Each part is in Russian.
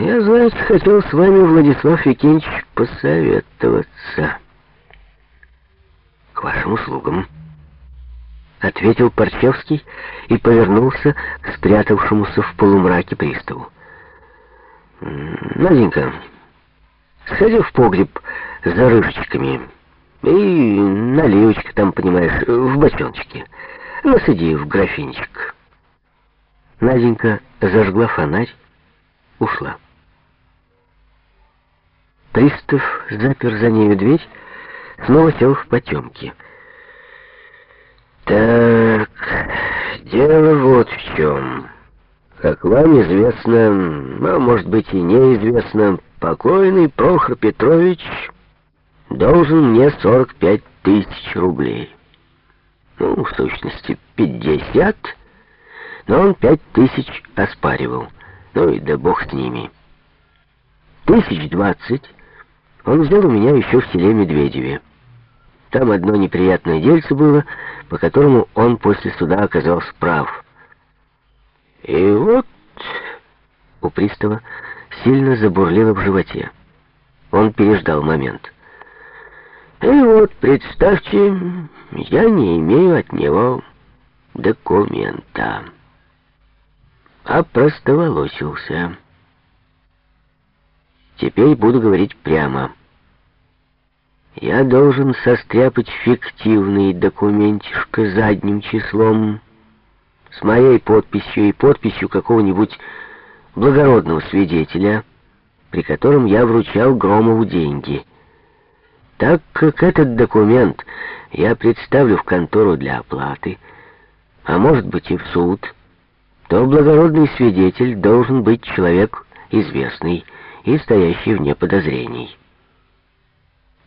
Я, знаете, хотел с вами, Владислав Викентьевич, посоветоваться. К вашим услугам. Ответил Парчевский и повернулся к спрятавшемуся в полумраке приставу. Наденька, сходи в погреб за рыжечками и наливочка там, понимаешь, в бочоночке. Насади в графинчик. Наденька зажгла фонарь, ушла. Пристав запер за нею дверь, снова сел в потемке. «Так, дело вот в чем. Как вам известно, а может быть и неизвестно, покойный Прохор Петрович должен мне 45 тысяч рублей. Ну, в сущности, 50, но он 5 тысяч оспаривал. Ну и да бог с ними. Тысяч двадцать он взял у меня еще в селе Медведеве. Там одно неприятное дельце было, по которому он после суда оказался прав. И вот у пристава сильно забурлило в животе. Он переждал момент. И вот, представьте, я не имею от него документа. Опростоволосился. Теперь буду говорить прямо. Я должен состряпать фиктивный документишко задним числом с моей подписью и подписью какого-нибудь благородного свидетеля, при котором я вручал Громову деньги. Так как этот документ я представлю в контору для оплаты, а может быть и в суд, то благородный свидетель должен быть человек известный и стоящий вне подозрений.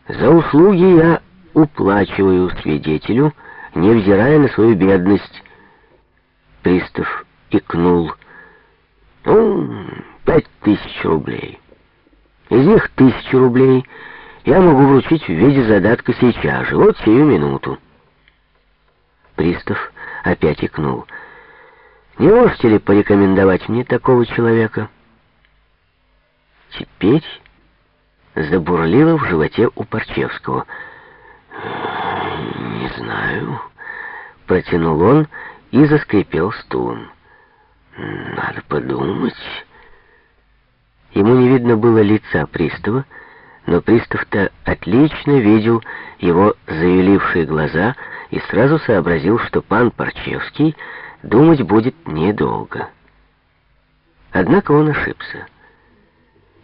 За услуги я уплачиваю свидетелю, невзирая на свою бедность. Пристав икнул. Ну, пять тысяч рублей. Из них тысячу рублей я могу вручить в виде задатка сейчас же, вот сию минуту. Пристав опять икнул. Не можете ли порекомендовать мне такого человека? Теперь забурлило в животе у Парчевского. «Не знаю», — протянул он и заскрипел стулом. «Надо подумать». Ему не видно было лица пристава, но пристав-то отлично видел его завелившие глаза и сразу сообразил, что пан Парчевский думать будет недолго. Однако он ошибся.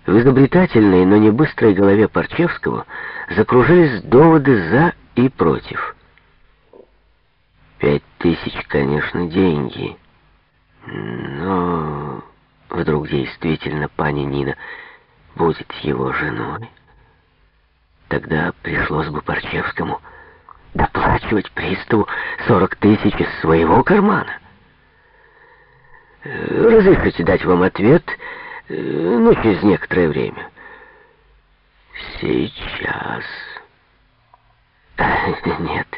В изобретательной, но не быстрой голове Парчевского закружились доводы «за» и «против». Пять тысяч, конечно, деньги. Но вдруг действительно пани Нина будет его женой. Тогда пришлось бы Парчевскому доплачивать приставу сорок тысяч из своего кармана. Разрешите дать вам ответ Э, ну, через некоторое время. Сейчас. Нет,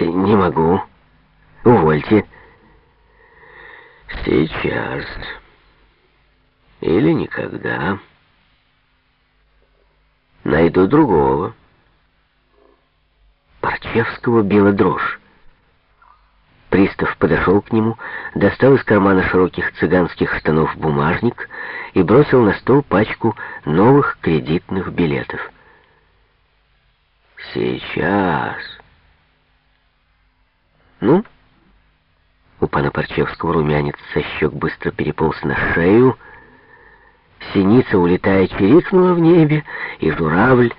не могу. Увольте. Сейчас. Или никогда. Найду другого. Парчевского била дрожь. Пристав подошел к нему, достал из кармана широких цыганских штанов бумажник и бросил на стол пачку новых кредитных билетов. «Сейчас!» «Ну?» У пана Парчевского румянец со щек быстро переполз на шею, синица, улетая, чирикнула в небе, и журавль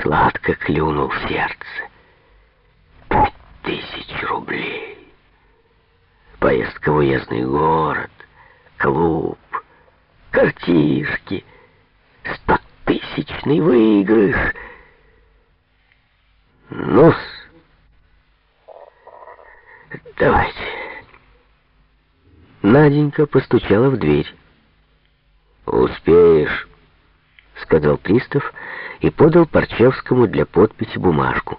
сладко клюнул в сердце. «Пять тысяч рублей!» Поездка в уездный город, клуб, картишки, стотысячный выигрыш. ну давайте. Наденька постучала в дверь. «Успеешь», — сказал пристав и подал Парчевскому для подписи бумажку.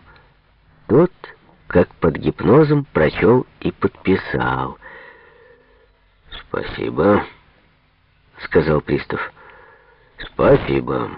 Тот как под гипнозом прочел и подписал. «Спасибо», — сказал пристав. Спасибо.